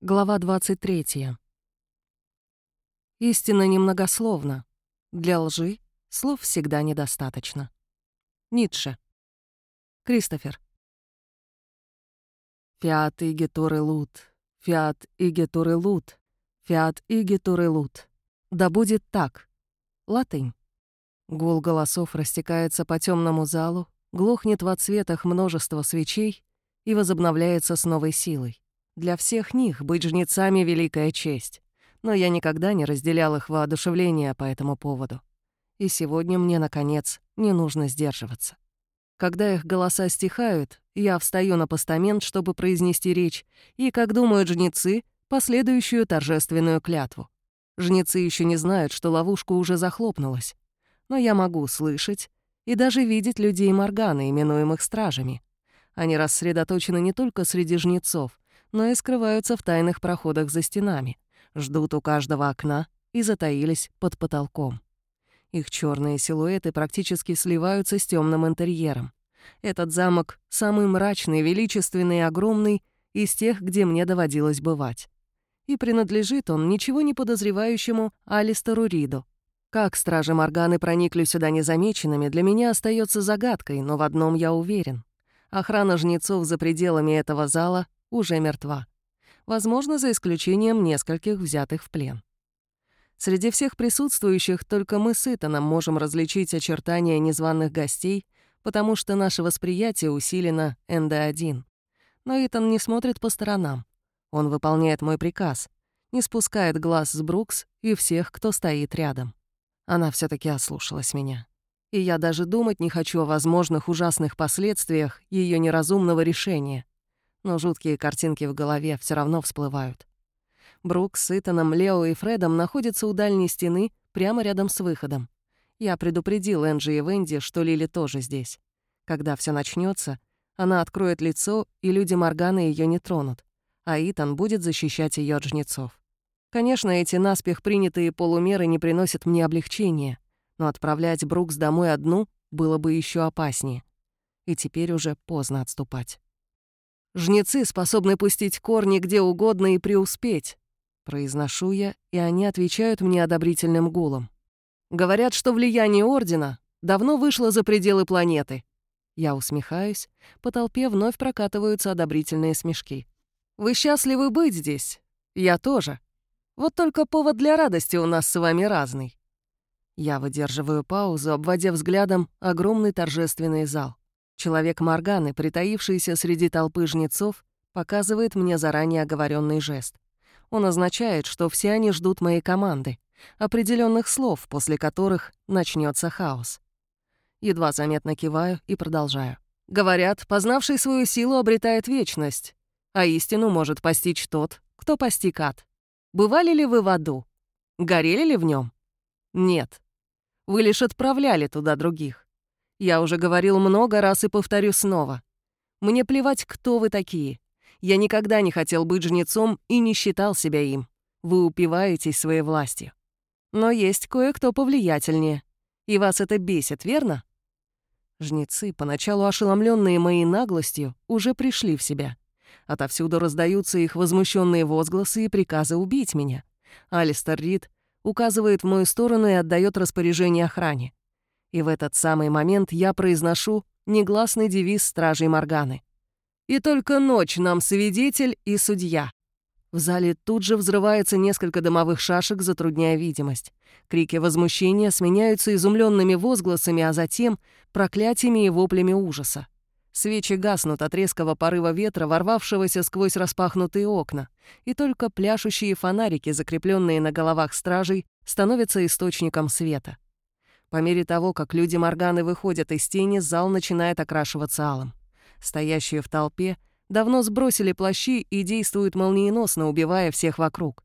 Глава 23. Истина немногословна. Для лжи слов всегда недостаточно. Ницше. Кристофер. Фиат иге туры лут, фиат иге туры лут, фиат иге туры лут. Да будет так. Латынь. Гул голосов растекается по темному залу, глохнет в отсветах множество свечей и возобновляется с новой силой. Для всех них быть жнецами — великая честь. Но я никогда не разделял их воодушевления по этому поводу. И сегодня мне, наконец, не нужно сдерживаться. Когда их голоса стихают, я встаю на постамент, чтобы произнести речь, и, как думают жнецы, последующую торжественную клятву. Жнецы еще не знают, что ловушка уже захлопнулась. Но я могу слышать и даже видеть людей Морганы, именуемых стражами. Они рассредоточены не только среди жнецов, но и скрываются в тайных проходах за стенами, ждут у каждого окна и затаились под потолком. Их черные силуэты практически сливаются с темным интерьером. Этот замок — самый мрачный, величественный и огромный из тех, где мне доводилось бывать. И принадлежит он ничего не подозревающему Алистеру Риду. Как стражи Морганы проникли сюда незамеченными, для меня остается загадкой, но в одном я уверен. Охрана жнецов за пределами этого зала уже мертва. Возможно, за исключением нескольких взятых в плен. Среди всех присутствующих только мы с Итаном можем различить очертания незваных гостей, потому что наше восприятие усилено НД-1. Но Итан не смотрит по сторонам. Он выполняет мой приказ, не спускает глаз с Брукс и всех, кто стоит рядом. Она все таки ослушалась меня. И я даже думать не хочу о возможных ужасных последствиях ее неразумного решения но жуткие картинки в голове все равно всплывают. Брук с Итаном, Лео и Фредом находятся у дальней стены, прямо рядом с выходом. Я предупредил Энджи и Венди, что Лили тоже здесь. Когда все начнется, она откроет лицо, и люди Морганы ее не тронут, а Итан будет защищать ее от жнецов. Конечно, эти наспех принятые полумеры не приносят мне облегчения, но отправлять Брукс домой одну было бы еще опаснее. И теперь уже поздно отступать. Жнецы способны пустить корни где угодно и преуспеть. Произношу я, и они отвечают мне одобрительным гулом. Говорят, что влияние Ордена давно вышло за пределы планеты. Я усмехаюсь, по толпе вновь прокатываются одобрительные смешки. «Вы счастливы быть здесь? Я тоже. Вот только повод для радости у нас с вами разный». Я выдерживаю паузу, обводя взглядом огромный торжественный зал. Человек Морганы, притаившийся среди толпы жнецов, показывает мне заранее оговоренный жест. Он означает, что все они ждут моей команды, определенных слов, после которых начнется хаос. Едва заметно киваю и продолжаю. Говорят, познавший свою силу обретает вечность, а истину может постичь тот, кто постиг ад. Бывали ли вы в аду? Горели ли в нем? Нет. Вы лишь отправляли туда других. Я уже говорил много раз и повторю снова. Мне плевать, кто вы такие. Я никогда не хотел быть жнецом и не считал себя им. Вы упиваетесь своей властью. Но есть кое-кто повлиятельнее. И вас это бесит, верно? Жнецы, поначалу ошеломленные моей наглостью, уже пришли в себя. Отовсюду раздаются их возмущенные возгласы и приказы убить меня. Алистер Рид указывает в мою сторону и отдает распоряжение охране. И в этот самый момент я произношу негласный девиз стражей Морганы. «И только ночь нам свидетель и судья». В зале тут же взрывается несколько дымовых шашек, затрудняя видимость. Крики возмущения сменяются изумленными возгласами, а затем проклятиями и воплями ужаса. Свечи гаснут от резкого порыва ветра, ворвавшегося сквозь распахнутые окна, и только пляшущие фонарики, закрепленные на головах стражей, становятся источником света. По мере того, как люди Морганы выходят из тени, зал начинает окрашиваться алым. Стоящие в толпе давно сбросили плащи и действуют молниеносно, убивая всех вокруг.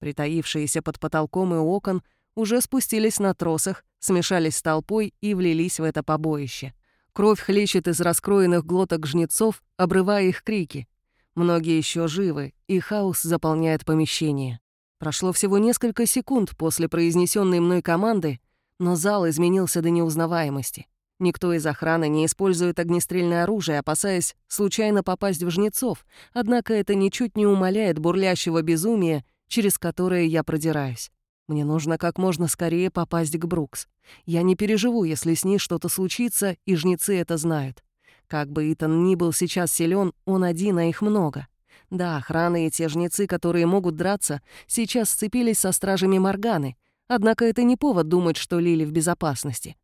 Притаившиеся под потолком и окон уже спустились на тросах, смешались с толпой и влились в это побоище. Кровь хлещет из раскроенных глоток жнецов, обрывая их крики. Многие еще живы, и хаос заполняет помещение. Прошло всего несколько секунд после произнесенной мной команды, но зал изменился до неузнаваемости. Никто из охраны не использует огнестрельное оружие, опасаясь случайно попасть в жнецов, однако это ничуть не умаляет бурлящего безумия, через которое я продираюсь. Мне нужно как можно скорее попасть к Брукс. Я не переживу, если с ней что-то случится, и жнецы это знают. Как бы Итан ни был сейчас силен, он один, а их много. Да, охраны и те жнецы, которые могут драться, сейчас сцепились со стражами Морганы, однако это не повод думать, что Лили в безопасности.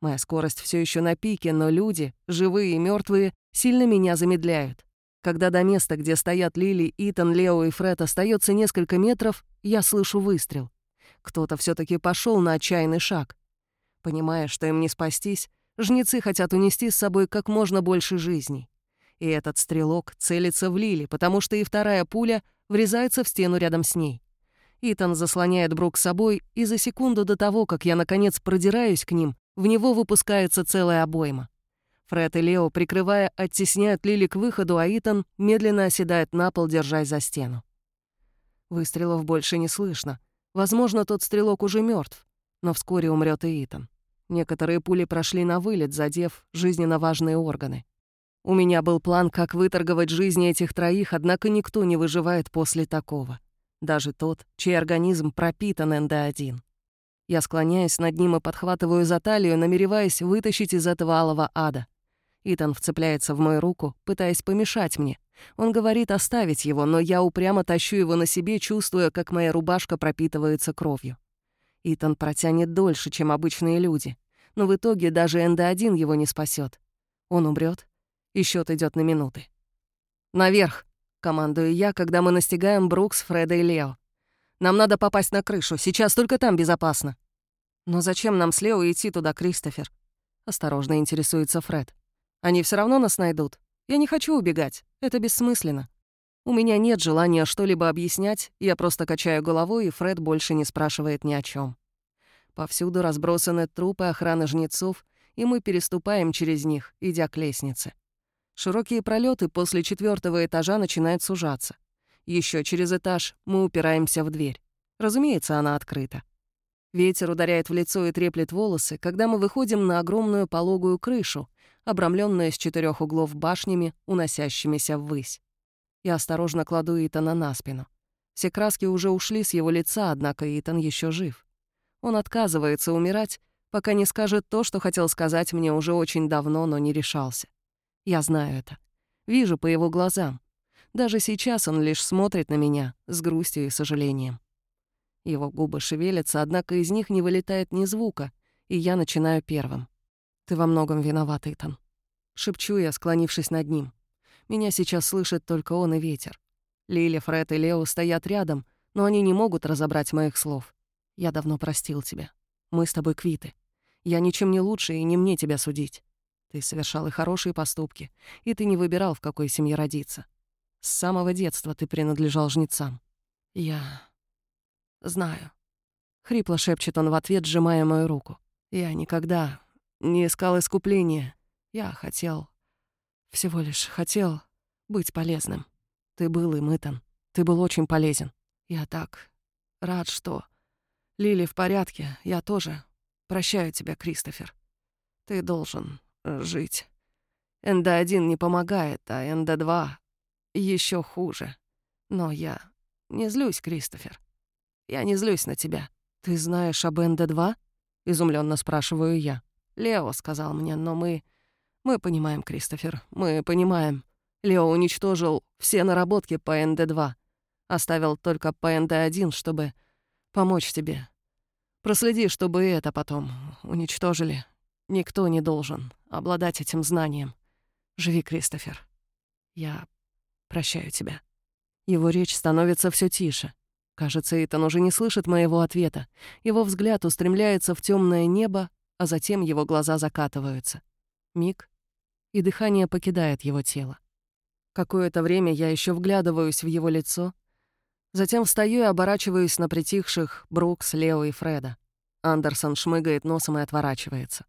Моя скорость все еще на пике, но люди, живые и мертвые, сильно меня замедляют. Когда до места, где стоят Лили, Итан, Лео и Фред, остается несколько метров, я слышу выстрел. Кто-то все таки пошел на отчаянный шаг. Понимая, что им не спастись, жнецы хотят унести с собой как можно больше жизней. И этот стрелок целится в Лили, потому что и вторая пуля врезается в стену рядом с ней. Итан заслоняет Брук собой, и за секунду до того, как я, наконец, продираюсь к ним, в него выпускается целая обойма. Фред и Лео, прикрывая, оттесняют Лили к выходу, а Итан медленно оседает на пол, держась за стену. Выстрелов больше не слышно. Возможно, тот стрелок уже мертв, но вскоре умрет и Итан. Некоторые пули прошли на вылет, задев жизненно важные органы. У меня был план, как выторговать жизни этих троих, однако никто не выживает после такого. Даже тот, чей организм пропитан НД-1. Я склоняюсь над ним и подхватываю за талию, намереваясь вытащить из этого алого ада. Итан вцепляется в мою руку, пытаясь помешать мне. Он говорит оставить его, но я упрямо тащу его на себе, чувствуя, как моя рубашка пропитывается кровью. Итан протянет дольше, чем обычные люди. Но в итоге даже НД-1 его не спасет. Он умрет, и счет идет на минуты. «Наверх!» — командую я, когда мы настигаем Брукс, Фреда и Лео. «Нам надо попасть на крышу, сейчас только там безопасно». «Но зачем нам с Лео идти туда, Кристофер?» — осторожно интересуется Фред. Они все равно нас найдут. Я не хочу убегать. Это бессмысленно. У меня нет желания что-либо объяснять, я просто качаю головой, и Фред больше не спрашивает ни о чем. Повсюду разбросаны трупы охраны жнецов, и мы переступаем через них, идя к лестнице. Широкие пролеты после четвертого этажа начинают сужаться. Еще через этаж мы упираемся в дверь. Разумеется, она открыта. Ветер ударяет в лицо и треплет волосы, когда мы выходим на огромную пологую крышу, обрамленную с четырех углов башнями, уносящимися ввысь. Я осторожно кладу Итана на спину. Все краски уже ушли с его лица, однако Итан еще жив. Он отказывается умирать, пока не скажет то, что хотел сказать мне уже очень давно, но не решался. Я знаю это. Вижу по его глазам. Даже сейчас он лишь смотрит на меня с грустью и сожалением. Его губы шевелятся, однако из них не вылетает ни звука, и я начинаю первым. «Ты во многом виноват, Итан». Шепчу я, склонившись над ним. Меня сейчас слышит только он и ветер. Лили, Фред и Лео стоят рядом, но они не могут разобрать моих слов. Я давно простил тебя. Мы с тобой квиты. Я ничем не лучше, и не мне тебя судить. Ты совершал и хорошие поступки, и ты не выбирал, в какой семье родиться. С самого детства ты принадлежал жнецам. Я... знаю. Хрипло шепчет он в ответ, сжимая мою руку. Я никогда не искал искупления. Я хотел... Всего лишь хотел быть полезным. Ты был им, Итан. Ты был очень полезен. Я так рад, что... Лили в порядке, я тоже. Прощаю тебя, Кристофер. Ты должен жить. НД-1 не помогает, а НД-2 еще хуже. Но я не злюсь, Кристофер. Я не злюсь на тебя. Ты знаешь об НД-2? Изумленно спрашиваю я. Лео сказал мне, но мы... Мы понимаем, Кристофер, мы понимаем. Лео уничтожил все наработки по НД-2. Оставил только по НД-1, чтобы помочь тебе. Проследи, чтобы это потом уничтожили. Никто не должен обладать этим знанием. Живи, Кристофер. Я прощаю тебя». Его речь становится все тише. Кажется, Итан уже не слышит моего ответа. Его взгляд устремляется в темное небо, а затем его глаза закатываются. Миг, и дыхание покидает его тело. Какое-то время я еще вглядываюсь в его лицо, затем встаю и оборачиваюсь на притихших Брукс, Лео и Фреда. Андерсон шмыгает носом и отворачивается.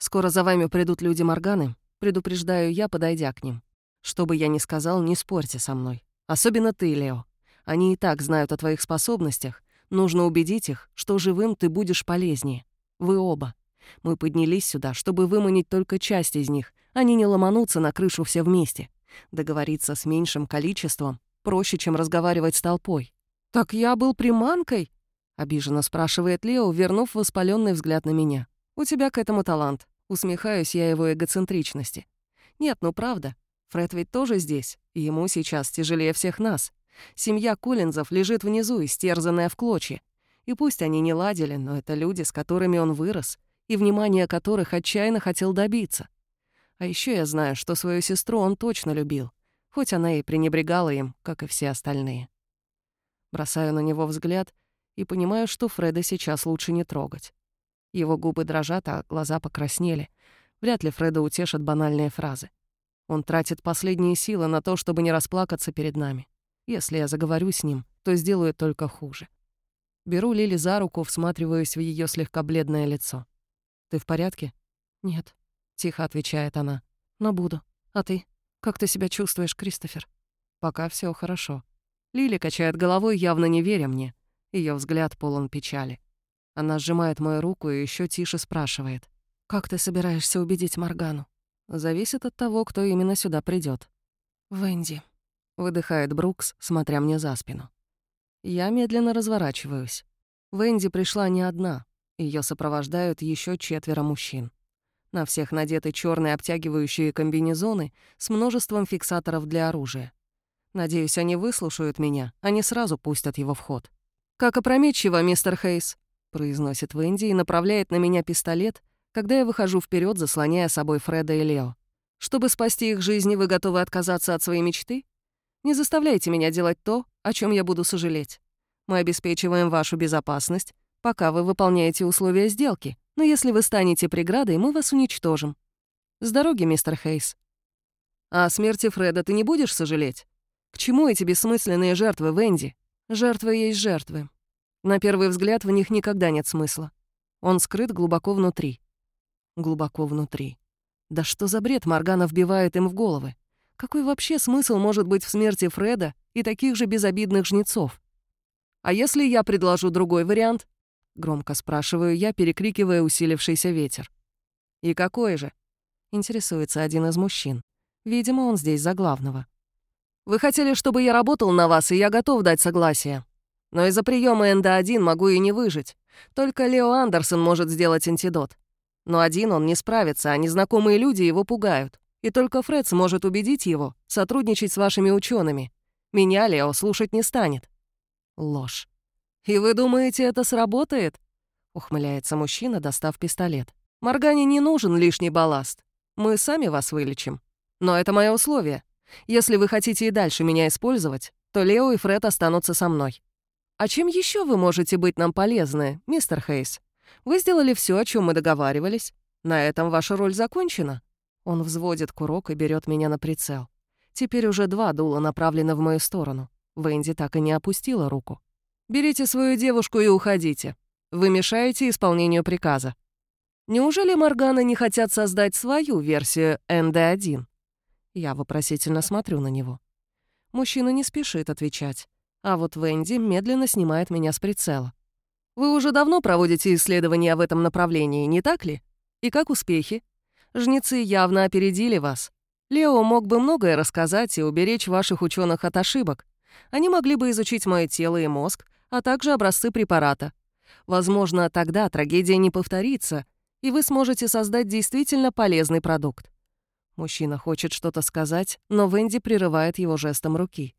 «Скоро за вами придут люди Морганы», предупреждаю я, подойдя к ним. «Что бы я ни сказал, не спорьте со мной. Особенно ты, Лео. Они и так знают о твоих способностях. Нужно убедить их, что живым ты будешь полезнее. Вы оба. Мы поднялись сюда, чтобы выманить только часть из них, они не ломанутся на крышу все вместе. Договориться с меньшим количеством проще, чем разговаривать с толпой. «Так я был приманкой?» — обиженно спрашивает Лео, вернув воспаленный взгляд на меня. «У тебя к этому талант». Усмехаюсь я его эгоцентричности. «Нет, ну правда. Фред ведь тоже здесь, и ему сейчас тяжелее всех нас. Семья Коллинзов лежит внизу, истерзанная в клочья. И пусть они не ладили, но это люди, с которыми он вырос, и внимание которых отчаянно хотел добиться. А еще я знаю, что свою сестру он точно любил, хоть она и пренебрегала им, как и все остальные. Бросаю на него взгляд и понимаю, что Фреда сейчас лучше не трогать. Его губы дрожат, а глаза покраснели. Вряд ли Фреда утешат банальные фразы. Он тратит последние силы на то, чтобы не расплакаться перед нами. Если я заговорю с ним, то сделаю только хуже. Беру Лили за руку, всматриваюсь в ее слегка бледное лицо. «Ты в порядке?» «Нет», Тихо отвечает она. «Но буду. А ты? Как ты себя чувствуешь, Кристофер?» «Пока все хорошо». Лили качает головой, явно не веря мне. Ее взгляд полон печали. Она сжимает мою руку и еще тише спрашивает. «Как ты собираешься убедить Моргану?» «Зависит от того, кто именно сюда придет. «Венди», — выдыхает Брукс, смотря мне за спину. Я медленно разворачиваюсь. Венди пришла не одна. Ее сопровождают еще четверо мужчин. На всех надеты черные обтягивающие комбинезоны с множеством фиксаторов для оружия. Надеюсь, они выслушают меня, они сразу пустят его в ход. «Как опрометчиво, мистер Хейс», — произносит Венди и направляет на меня пистолет, когда я выхожу вперед, заслоняя собой Фреда и Лео. «Чтобы спасти их жизни, вы готовы отказаться от своей мечты? Не заставляйте меня делать то, о чем я буду сожалеть. Мы обеспечиваем вашу безопасность, пока вы выполняете условия сделки, но если вы станете преградой, мы вас уничтожим. С дороги, мистер Хейс. А о смерти Фреда ты не будешь сожалеть? К чему эти бессмысленные жертвы, Венди? Жертвы есть жертвы. На первый взгляд в них никогда нет смысла. Он скрыт глубоко внутри. Глубоко внутри. Да что за бред Моргана вбивает им в головы? Какой вообще смысл может быть в смерти Фреда и таких же безобидных жнецов? А если я предложу другой вариант? — громко спрашиваю я, перекрикивая усилившийся ветер. «И какой же?» — интересуется один из мужчин. Видимо, он здесь за главного. «Вы хотели, чтобы я работал на вас, и я готов дать согласие. Но из-за приема НД-1 могу и не выжить. Только Лео Андерсон может сделать антидот. Но один он не справится, а незнакомые люди его пугают. И только Фред сможет убедить его сотрудничать с вашими учеными. Меня Лео слушать не станет». Ложь. «И вы думаете, это сработает?» — ухмыляется мужчина, достав пистолет. «Моргане не нужен лишний балласт. Мы сами вас вылечим. Но это мое условие. Если вы хотите и дальше меня использовать, то Лео и Фред останутся со мной. А чем еще вы можете быть нам полезны, мистер Хейс? Вы сделали все, о чем мы договаривались. На этом ваша роль закончена». Он взводит курок и берет меня на прицел. Теперь уже два дула направлены в мою сторону. Венди так и не опустила руку. Берите свою девушку и уходите. Вы мешаете исполнению приказа. Неужели Морганы не хотят создать свою версию НД-1? Я вопросительно смотрю на него. Мужчина не спешит отвечать, а вот Венди медленно снимает меня с прицела. Вы уже давно проводите исследования в этом направлении, не так ли? И как успехи? Жнецы явно опередили вас. Лео мог бы многое рассказать и уберечь ваших ученых от ошибок. Они могли бы изучить мое тело и мозг, а также образцы препарата. Возможно, тогда трагедия не повторится, и вы сможете создать действительно полезный продукт. Мужчина хочет что-то сказать, но Венди прерывает его жестом руки.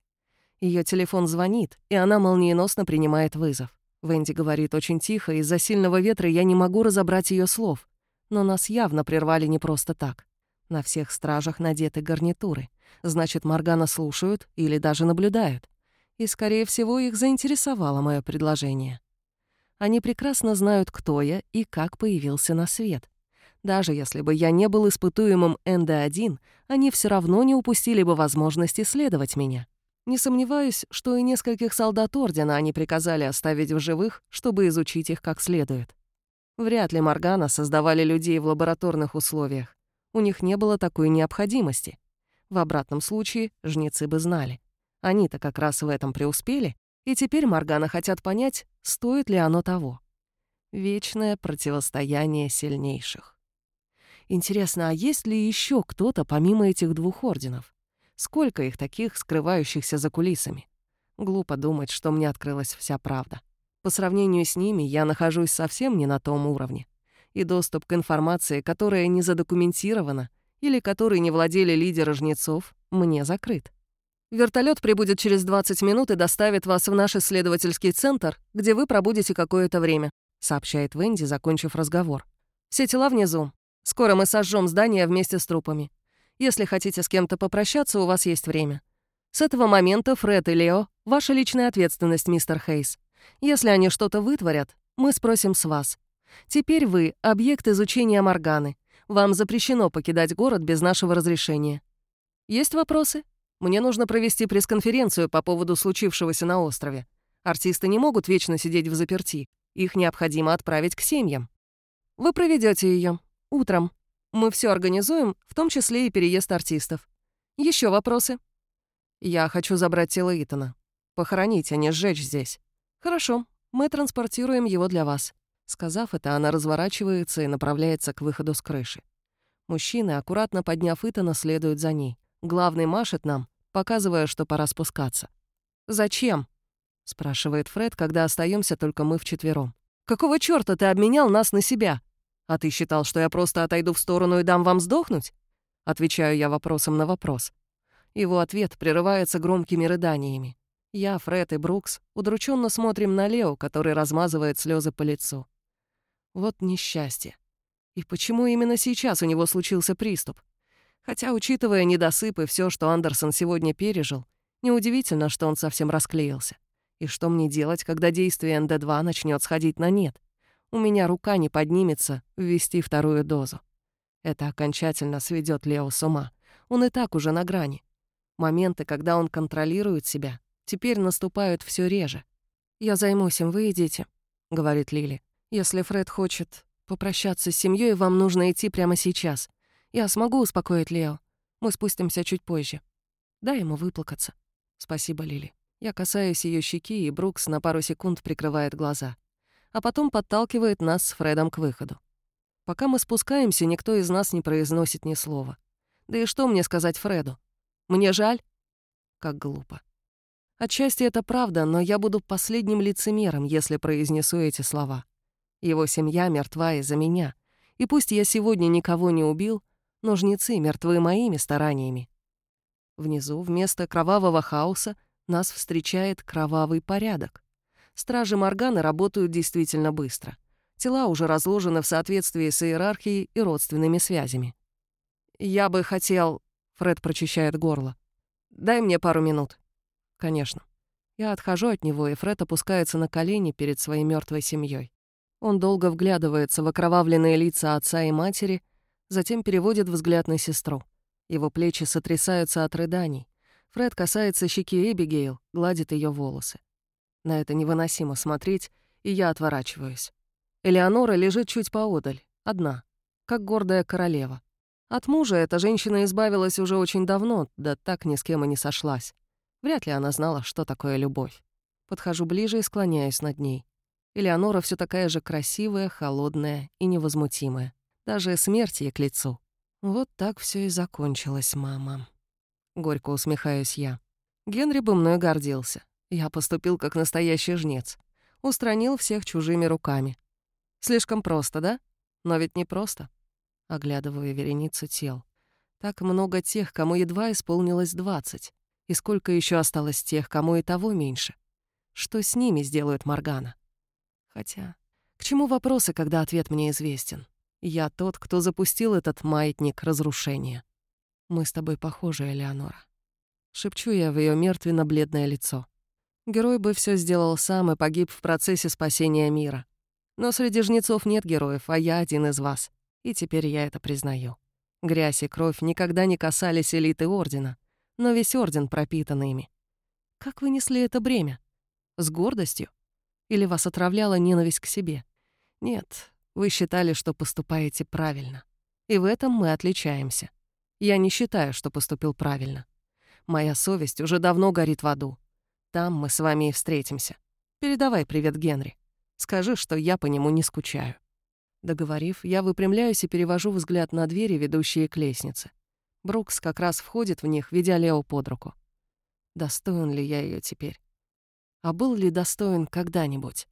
Ее телефон звонит, и она молниеносно принимает вызов. Венди говорит очень тихо, из-за сильного ветра я не могу разобрать ее слов. Но нас явно прервали не просто так. На всех стражах надеты гарнитуры. Значит, Маргана слушают или даже наблюдают и, скорее всего, их заинтересовало мое предложение. Они прекрасно знают, кто я и как появился на свет. Даже если бы я не был испытуемым НД-1, они все равно не упустили бы возможности исследовать меня. Не сомневаюсь, что и нескольких солдат Ордена они приказали оставить в живых, чтобы изучить их как следует. Вряд ли Моргана создавали людей в лабораторных условиях. У них не было такой необходимости. В обратном случае жнецы бы знали. Они-то как раз в этом преуспели, и теперь Моргана хотят понять, стоит ли оно того. Вечное противостояние сильнейших. Интересно, а есть ли еще кто-то помимо этих двух орденов? Сколько их таких, скрывающихся за кулисами? Глупо думать, что мне открылась вся правда. По сравнению с ними я нахожусь совсем не на том уровне. И доступ к информации, которая не задокументирована или которой не владели лидеры жнецов, мне закрыт. Вертолет прибудет через 20 минут и доставит вас в наш исследовательский центр, где вы пробудете какое-то время», — сообщает Венди, закончив разговор. «Все тела внизу. Скоро мы сожжем здание вместе с трупами. Если хотите с кем-то попрощаться, у вас есть время. С этого момента Фред и Лео — ваша личная ответственность, мистер Хейс. Если они что-то вытворят, мы спросим с вас. Теперь вы — объект изучения Морганы. Вам запрещено покидать город без нашего разрешения. Есть вопросы?» Мне нужно провести пресс-конференцию по поводу случившегося на острове. Артисты не могут вечно сидеть в заперти. Их необходимо отправить к семьям. Вы проведете ее Утром. Мы все организуем, в том числе и переезд артистов. Еще вопросы? Я хочу забрать тело Итана. Похоронить, а не сжечь здесь. Хорошо, мы транспортируем его для вас. Сказав это, она разворачивается и направляется к выходу с крыши. Мужчины, аккуратно подняв Итана, следуют за ней. Главный машет нам, показывая, что пора спускаться. «Зачем?» — спрашивает Фред, когда остаемся только мы вчетвером. «Какого чёрта ты обменял нас на себя? А ты считал, что я просто отойду в сторону и дам вам сдохнуть?» Отвечаю я вопросом на вопрос. Его ответ прерывается громкими рыданиями. Я, Фред и Брукс удрученно смотрим на Лео, который размазывает слезы по лицу. Вот несчастье. И почему именно сейчас у него случился приступ? Хотя, учитывая недосып и все, что Андерсон сегодня пережил, неудивительно, что он совсем расклеился. И что мне делать, когда действие НД-2 начнет сходить на нет? У меня рука не поднимется ввести вторую дозу. Это окончательно сведет Лео с ума. Он и так уже на грани. Моменты, когда он контролирует себя, теперь наступают все реже. «Я займусь им, вы идите», — говорит Лили. «Если Фред хочет попрощаться с семьей, вам нужно идти прямо сейчас. Я смогу успокоить Лео. Мы спустимся чуть позже. Дай ему выплакаться. Спасибо, Лили. Я касаюсь ее щеки, и Брукс на пару секунд прикрывает глаза. А потом подталкивает нас с Фредом к выходу. Пока мы спускаемся, никто из нас не произносит ни слова. Да и что мне сказать Фреду? Мне жаль? Как глупо. Отчасти это правда, но я буду последним лицемером, если произнесу эти слова. Его семья мертва из-за меня. И пусть я сегодня никого не убил, но жнецы мертвы моими стараниями. Внизу, вместо кровавого хаоса, нас встречает кровавый порядок. Стражи Морганы работают действительно быстро. Тела уже разложены в соответствии с иерархией и родственными связями. «Я бы хотел...» — Фред прочищает горло. «Дай мне пару минут». «Конечно». Я отхожу от него, и Фред опускается на колени перед своей мертвой семьей. Он долго вглядывается в окровавленные лица отца и матери, затем переводит взгляд на сестру. Его плечи сотрясаются от рыданий. Фред касается щеки Эбигейл, гладит ее волосы. На это невыносимо смотреть, и я отворачиваюсь. Элеонора лежит чуть поодаль, одна, как гордая королева. От мужа эта женщина избавилась уже очень давно, да так ни с кем и не сошлась. Вряд ли она знала, что такое любовь. Подхожу ближе и склоняюсь над ней. Элеонора все такая же красивая, холодная и невозмутимая. Даже смерть ей к лицу. Вот так все и закончилось, мама. Горько усмехаюсь я. Генри бы мной гордился. Я поступил как настоящий жнец. Устранил всех чужими руками. Слишком просто, да? Но ведь не просто. Оглядываю вереницу тел. Так много тех, кому едва исполнилось двадцать. И сколько еще осталось тех, кому и того меньше. Что с ними сделает Моргана? Хотя, к чему вопросы, когда ответ мне известен? Я тот, кто запустил этот маятник разрушения. Мы с тобой похожи, Элеонора. Шепчу я в ее мертвенно-бледное лицо. Герой бы все сделал сам и погиб в процессе спасения мира. Но среди жнецов нет героев, а я один из вас. И теперь я это признаю. Грязь и кровь никогда не касались элиты Ордена, но весь Орден пропитан ими. Как вы несли это бремя? С гордостью? Или вас отравляла ненависть к себе? Нет, вы считали, что поступаете правильно. И в этом мы отличаемся. Я не считаю, что поступил правильно. Моя совесть уже давно горит в аду. Там мы с вами и встретимся. Передавай привет Генри. Скажи, что я по нему не скучаю». Договорив, я выпрямляюсь и перевожу взгляд на двери, ведущие к лестнице. Брукс как раз входит в них, ведя Лео под руку. Достоин ли я ее теперь? А был ли достоин когда-нибудь?